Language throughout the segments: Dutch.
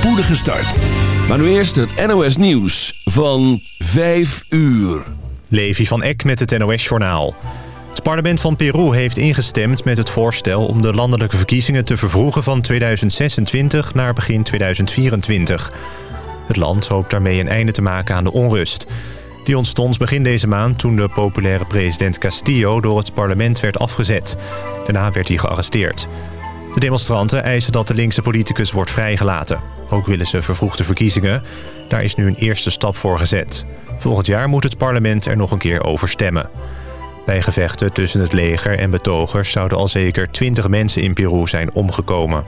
spoedige start. Maar nu eerst het NOS Nieuws van 5 uur. Levi van Eck met het NOS-journaal. Het parlement van Peru heeft ingestemd met het voorstel... om de landelijke verkiezingen te vervroegen van 2026 naar begin 2024. Het land hoopt daarmee een einde te maken aan de onrust. Die ontstond begin deze maand toen de populaire president Castillo... door het parlement werd afgezet. Daarna werd hij gearresteerd. De demonstranten eisen dat de linkse politicus wordt vrijgelaten. Ook willen ze vervroegde verkiezingen. Daar is nu een eerste stap voor gezet. Volgend jaar moet het parlement er nog een keer over stemmen. Bij gevechten tussen het leger en betogers zouden al zeker 20 mensen in Peru zijn omgekomen.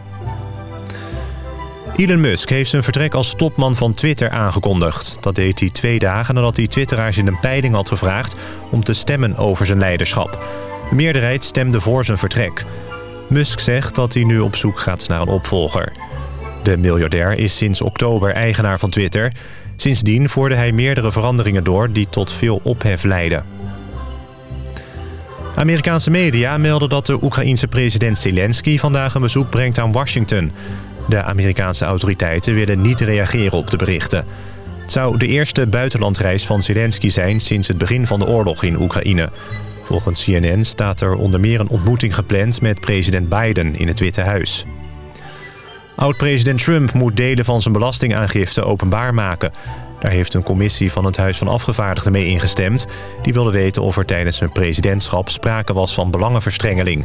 Elon Musk heeft zijn vertrek als topman van Twitter aangekondigd. Dat deed hij twee dagen nadat hij twitteraars in een peiling had gevraagd... om te stemmen over zijn leiderschap. De meerderheid stemde voor zijn vertrek. Musk zegt dat hij nu op zoek gaat naar een opvolger. De miljardair is sinds oktober eigenaar van Twitter. Sindsdien voerde hij meerdere veranderingen door die tot veel ophef leidden. Amerikaanse media melden dat de Oekraïense president Zelensky vandaag een bezoek brengt aan Washington. De Amerikaanse autoriteiten willen niet reageren op de berichten. Het zou de eerste buitenlandreis van Zelensky zijn sinds het begin van de oorlog in Oekraïne. Volgens CNN staat er onder meer een ontmoeting gepland met president Biden in het Witte Huis. Oud-president Trump moet delen van zijn belastingaangifte openbaar maken. Daar heeft een commissie van het Huis van Afgevaardigden mee ingestemd. Die wilde weten of er tijdens zijn presidentschap sprake was van belangenverstrengeling.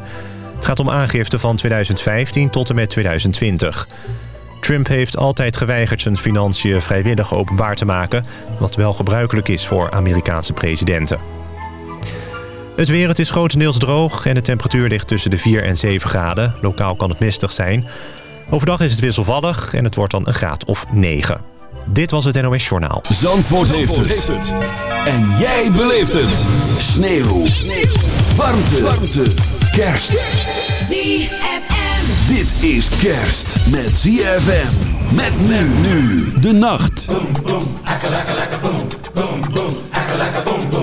Het gaat om aangifte van 2015 tot en met 2020. Trump heeft altijd geweigerd zijn financiën vrijwillig openbaar te maken... wat wel gebruikelijk is voor Amerikaanse presidenten. Het weer, het is grotendeels droog en de temperatuur ligt tussen de 4 en 7 graden. Lokaal kan het mistig zijn. Overdag is het wisselvallig en het wordt dan een graad of 9. Dit was het NOS Journaal. Zandvoort, heeft, het. En jij beleeft het. Sneeuw. Sneeuw. Warmte. Warmte. Kerst. ZFM. Dit is kerst met ZFM. Met men nu de nacht. boom, boom, akka laka boom, boom, boom, akka boom, boom,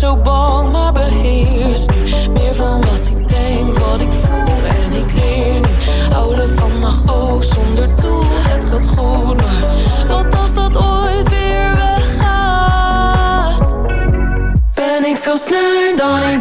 zo bang, maar beheers nu meer van wat ik denk, wat ik voel en ik leer nu. Houden van mag ook zonder doel, het gaat goed, maar wat als dat ooit weer weggaat? Ben ik veel sneller dan ik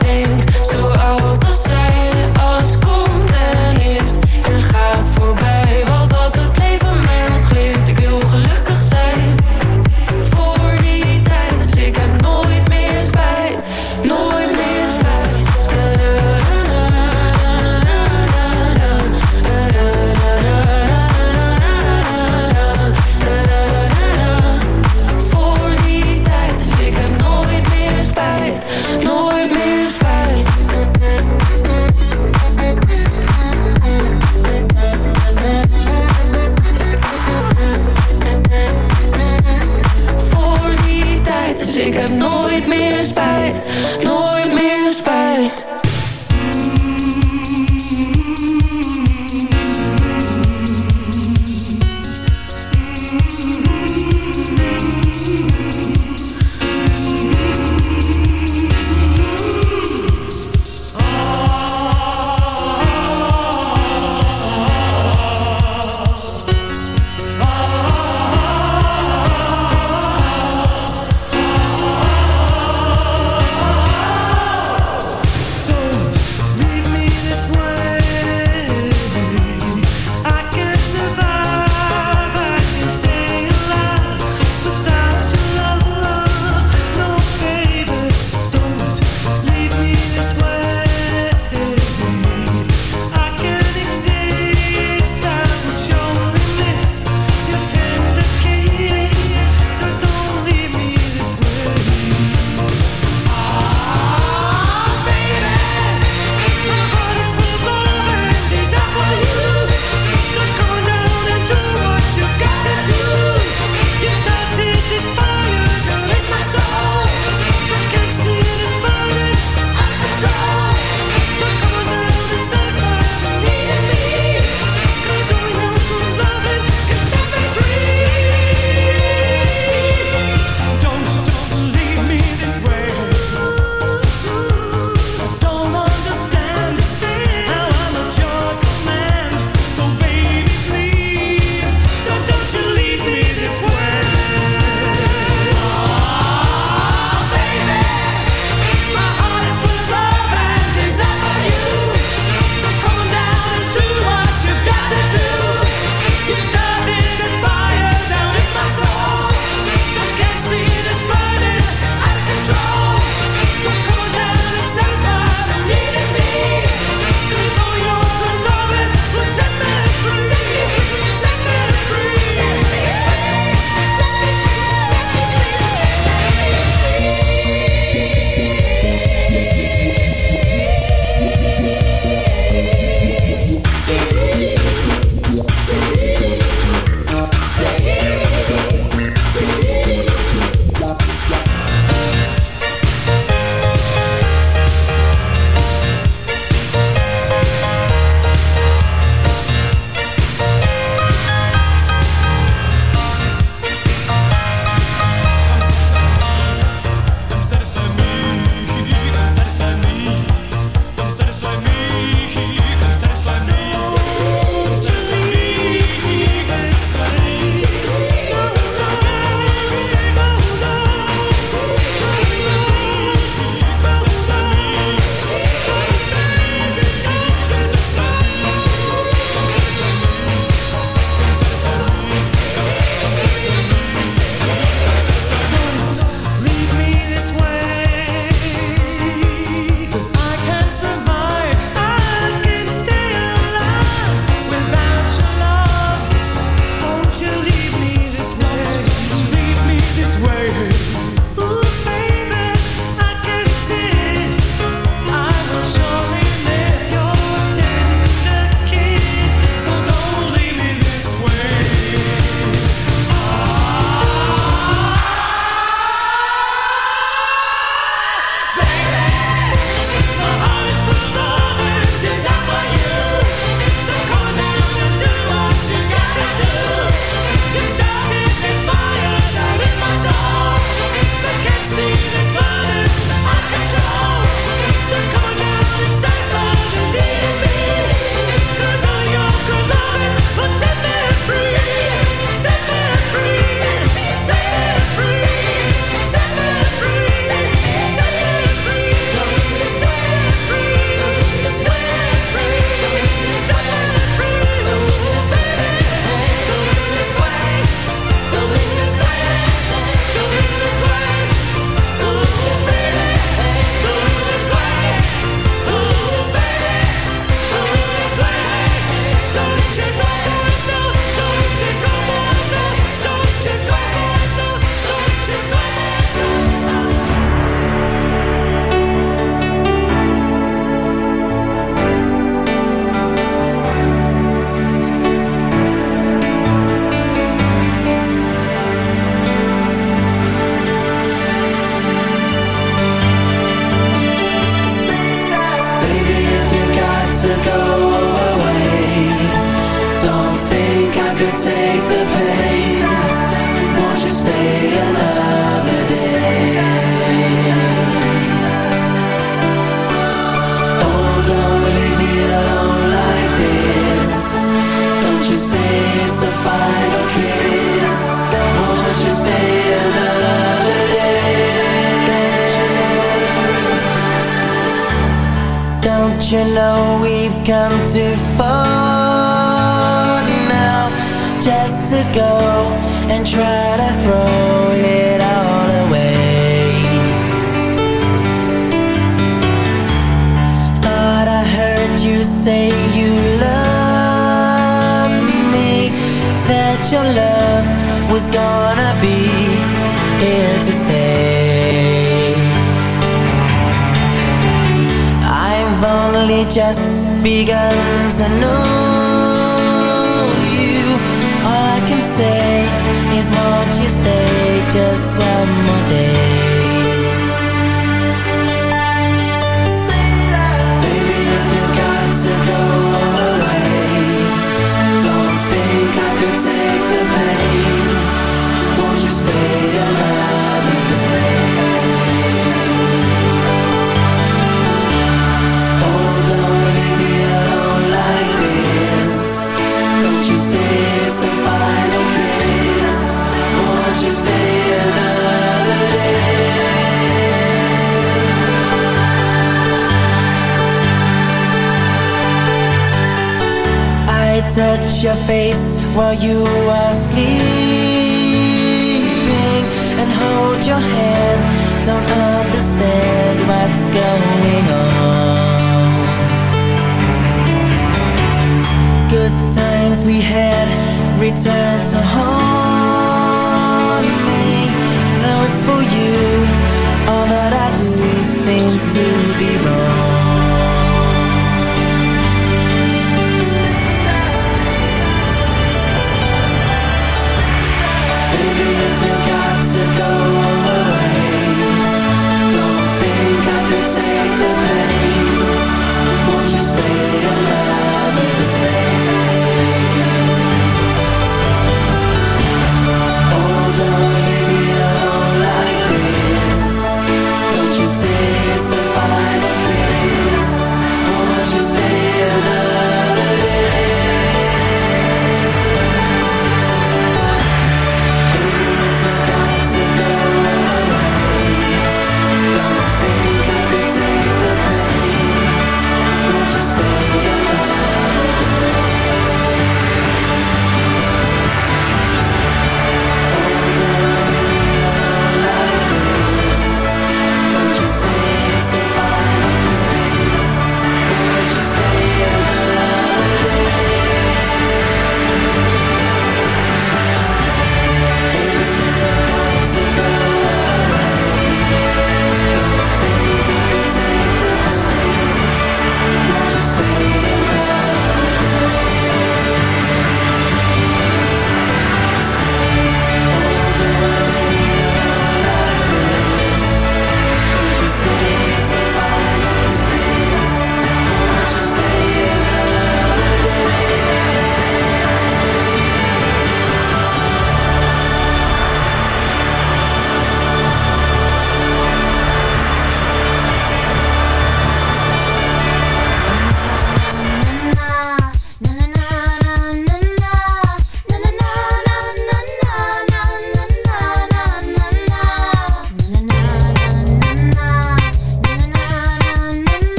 space while you are asleep.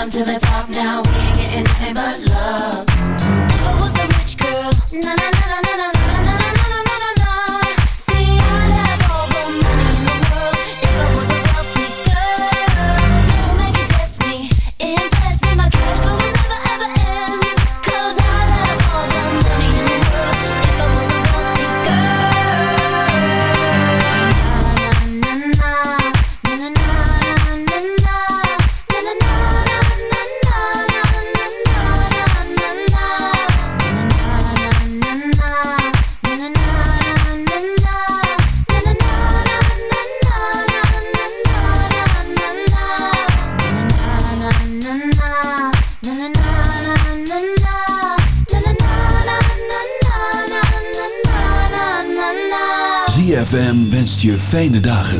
them to the top now. fijne dagen.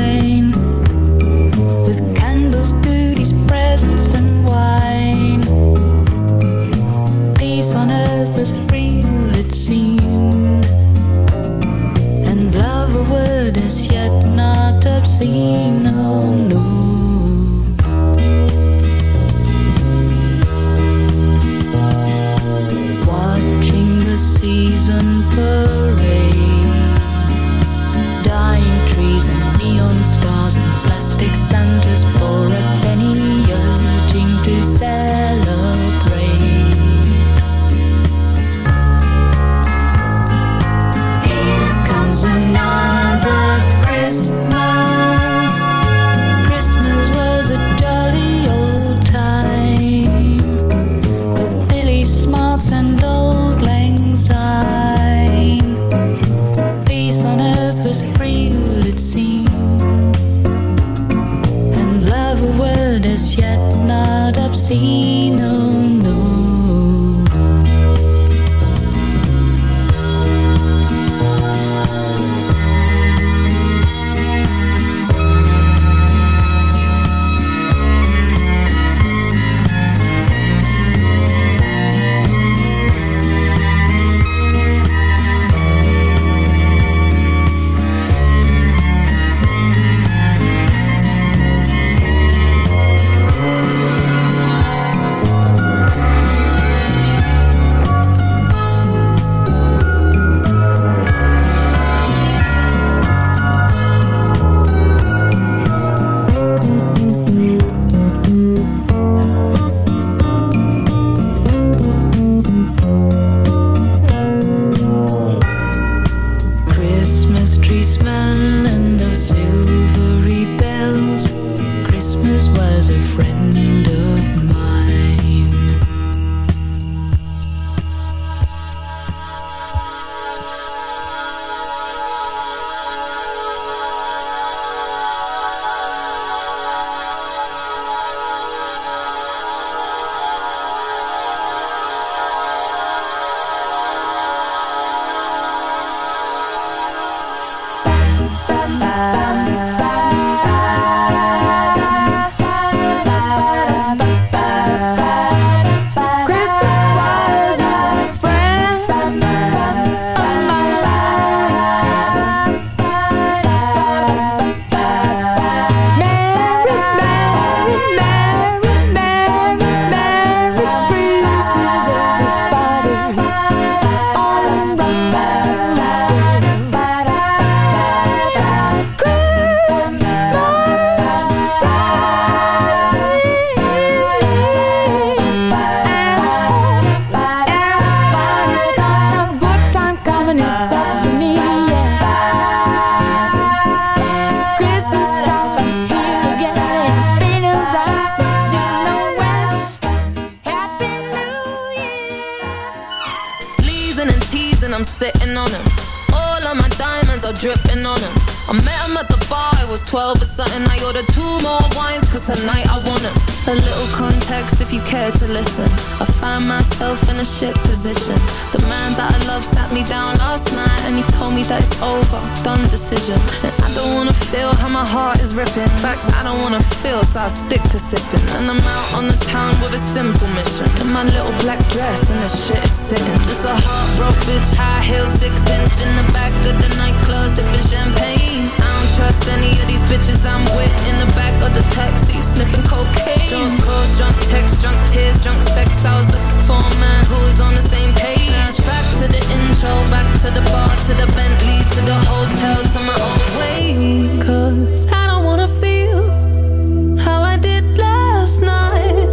Teasing and teasing, I'm sitting on him. All of my diamonds are dripping on him. I met him at the bar, I was 12 or something. I ordered two more wines, cause tonight I want him. A little context if you care to listen. I find myself in a shit position. The man that I love sat me down last night and he told me that it's over, done decision. And don't wanna feel how my heart is ripping. In fact, I don't wanna feel, so I stick to sipping. And I'm out on the town with a simple mission. In my little black dress and the shit is sitting. Just a heartbroken bitch, high heels, six inch in the back of the nightclub, sipping champagne. I don't trust any of these bitches I'm with in the back of the taxi, sniffing cocaine. Drunk calls, drunk texts, drunk tears, drunk sex. I was looking for a man who was on the same page. Back to the intro, back to the bar, to the Bentley, to the hotel, to my old way. Cause I don't wanna feel how I did last night.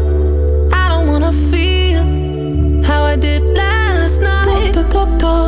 I don't wanna feel how I did last night. Doctor, doctor, anything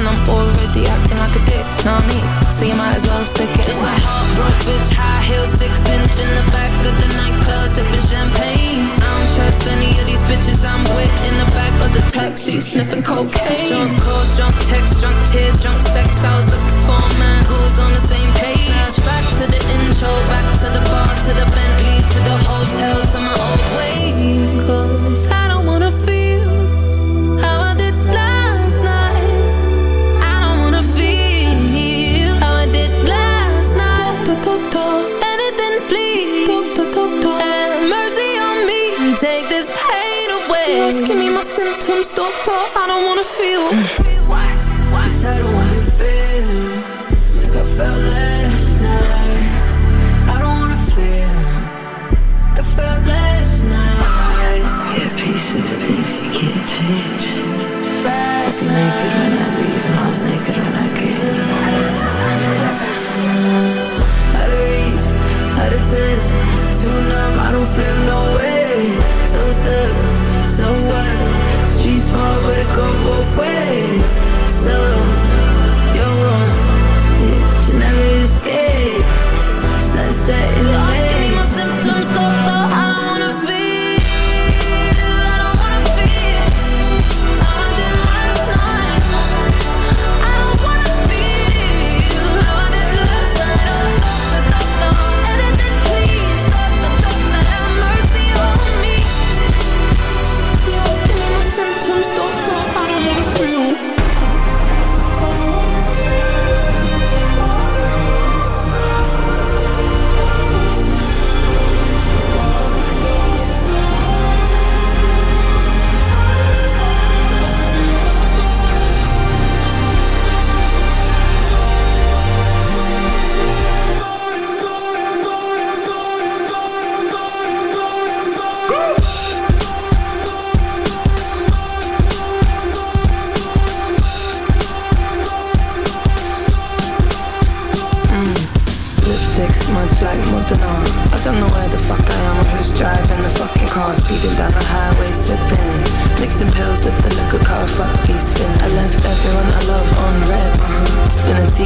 And I'm already acting like a dick, know I mean? So you might as well stick it Just a heartbroken bitch, high heel, six inch in the back of the nightclub, sipping champagne. I don't trust any of these bitches I'm with in the back of the taxi, sniffing cocaine. Drunk calls, drunk texts, drunk tears, drunk sex. I was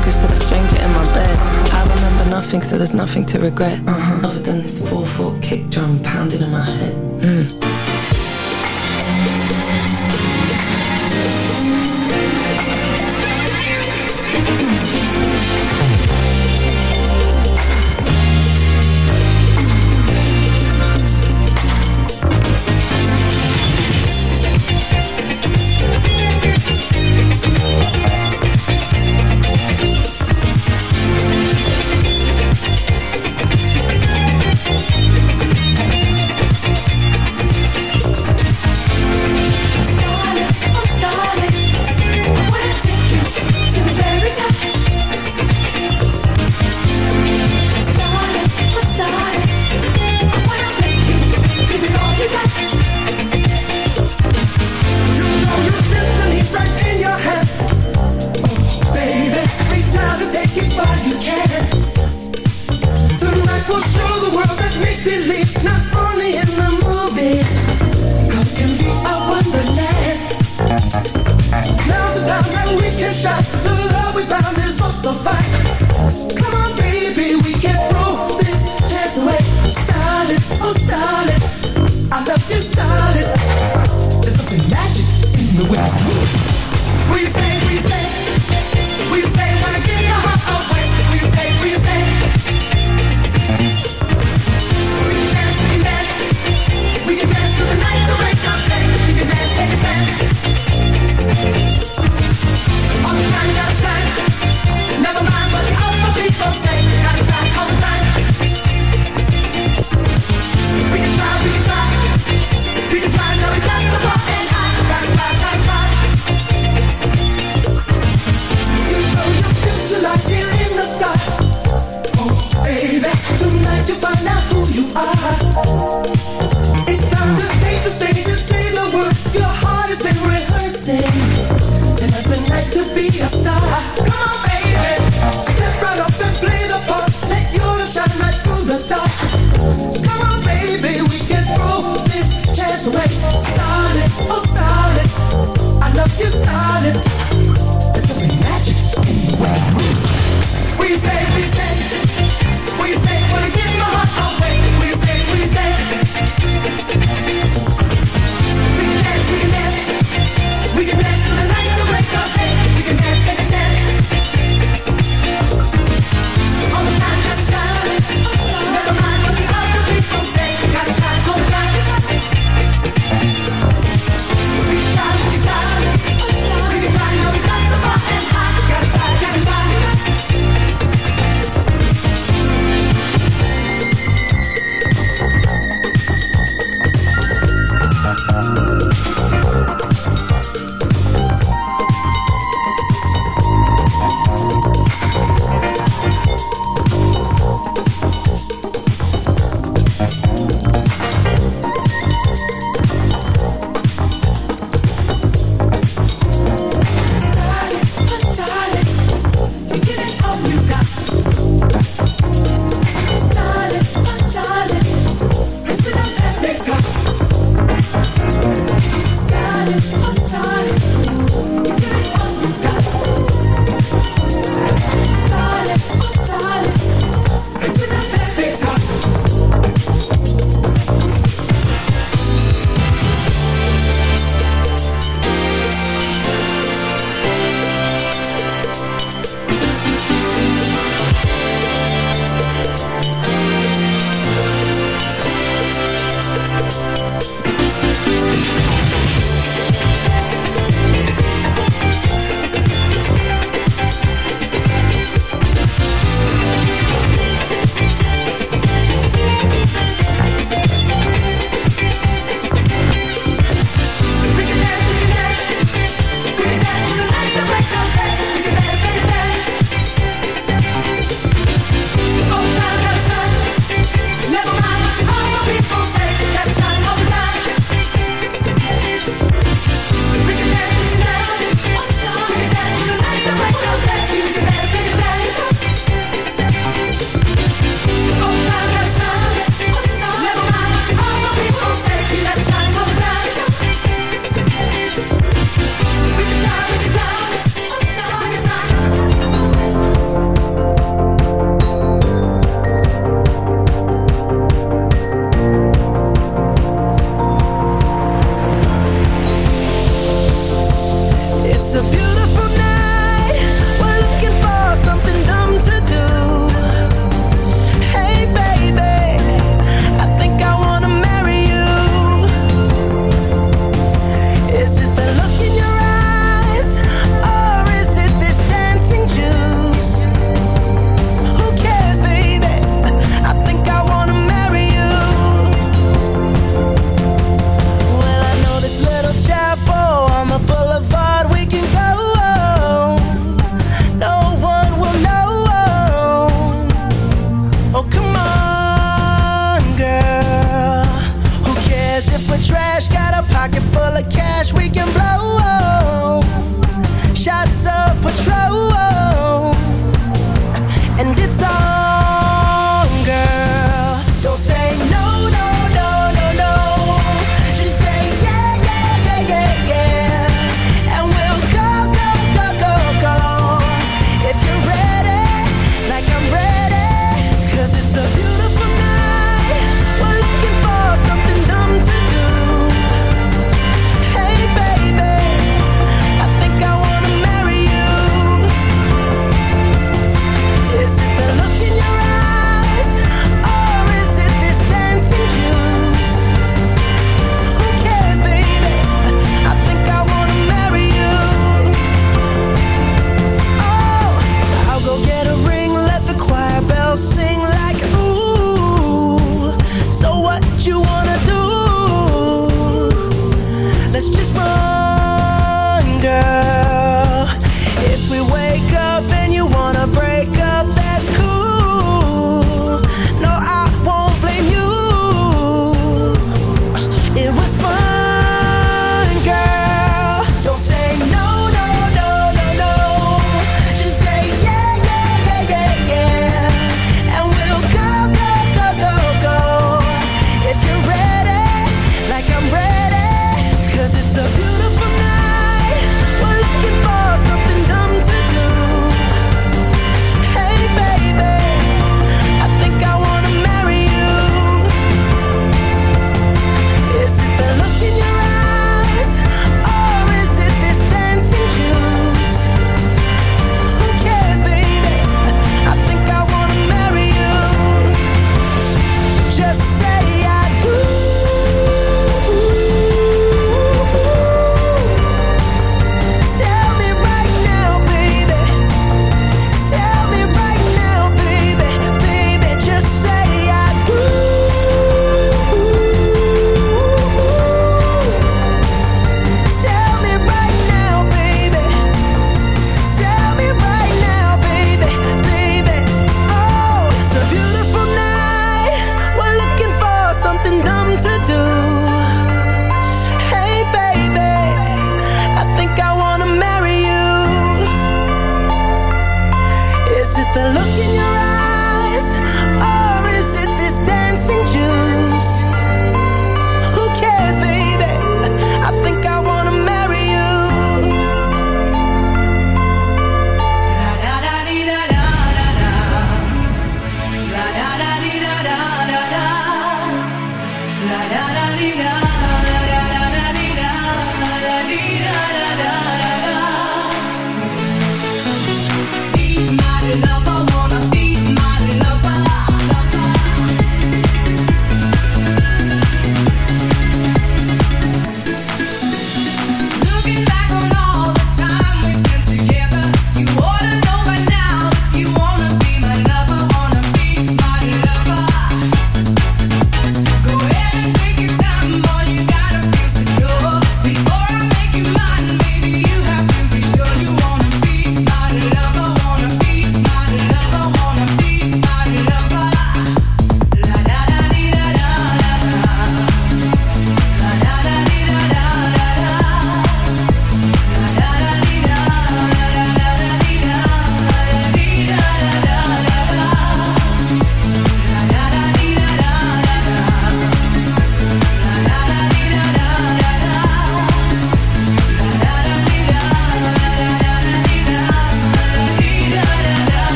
secrets to the stranger in my bed. I remember nothing, so there's nothing to regret. Uh-huh. Other than this 4-4 kick drum pounding in my head. Mm.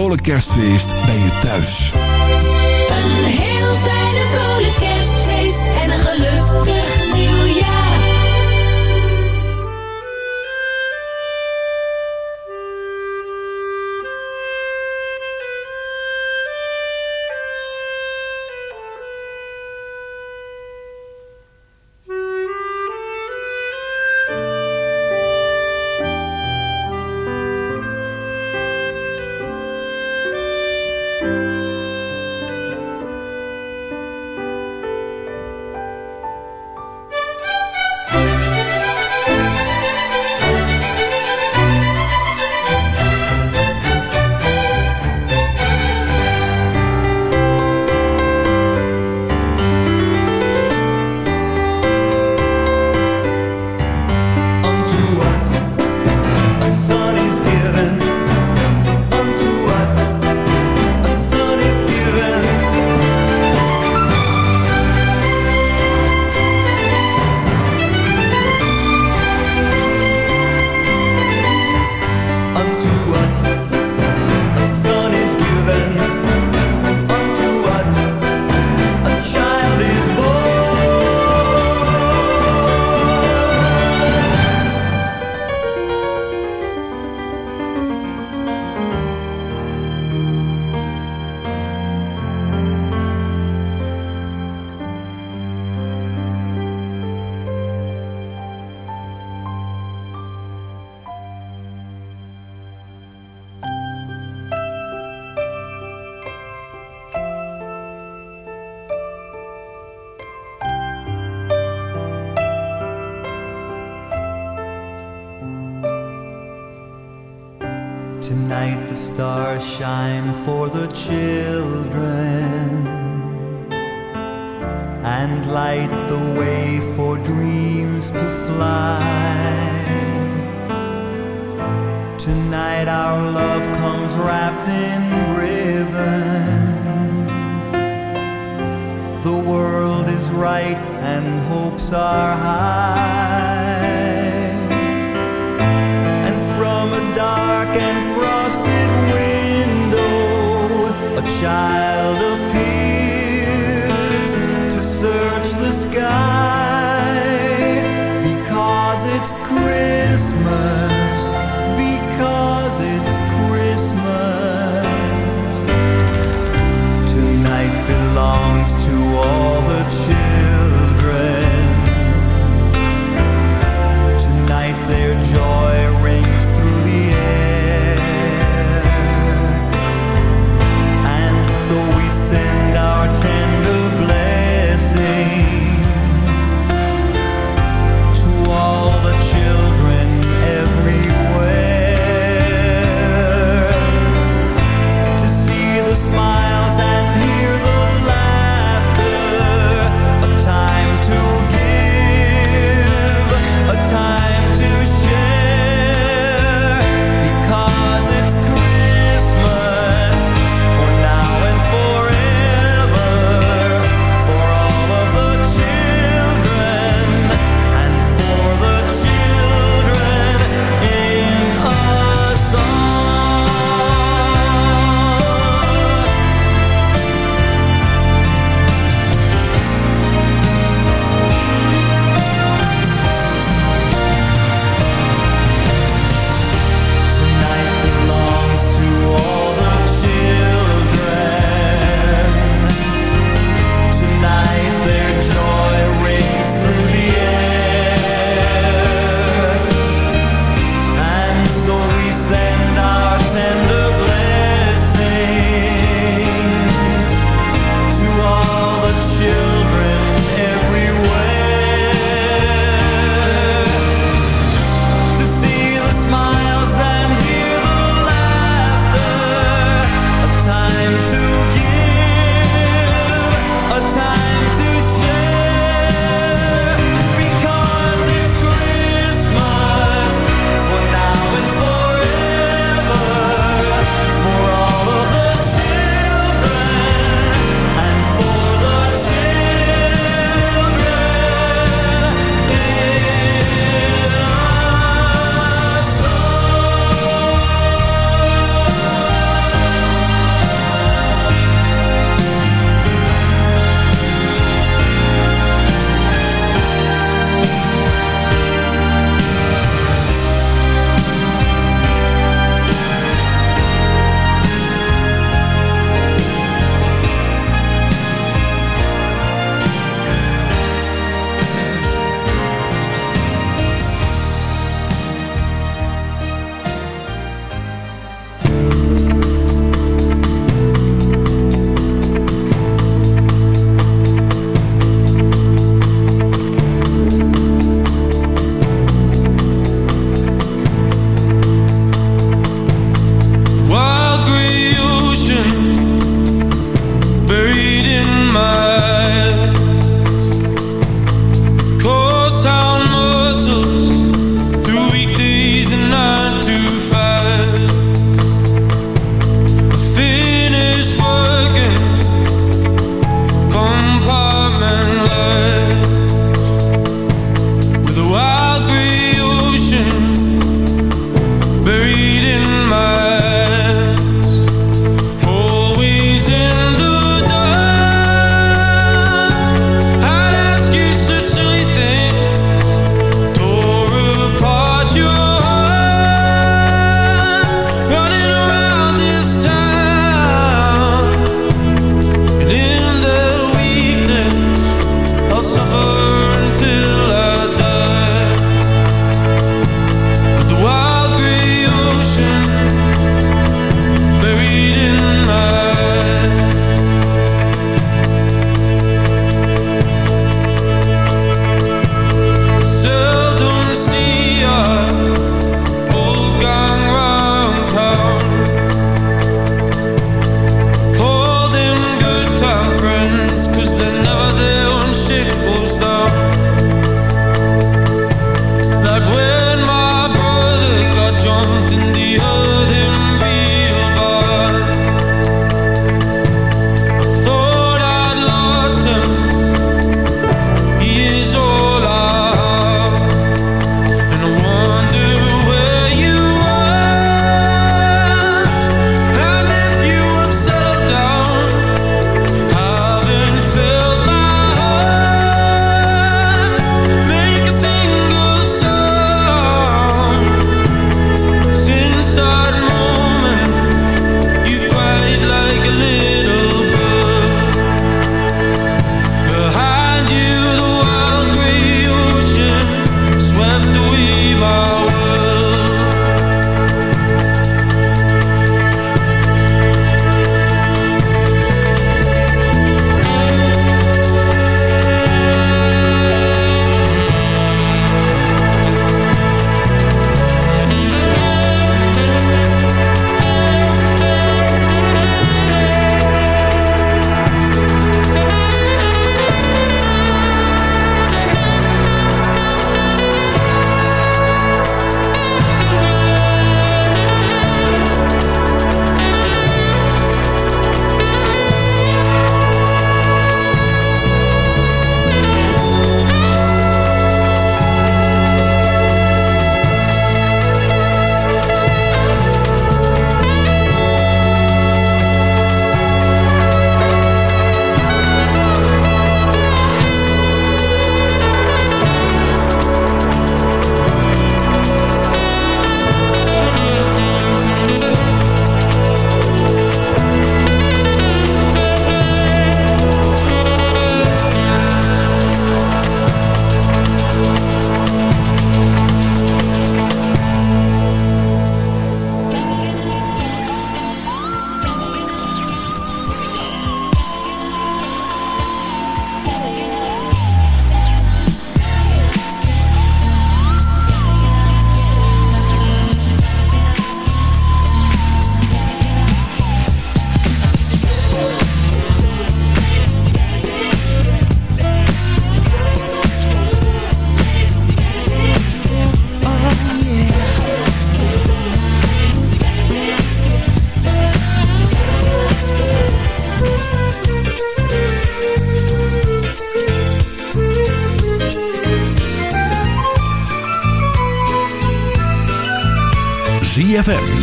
Vrolijk kerstfeest it's great.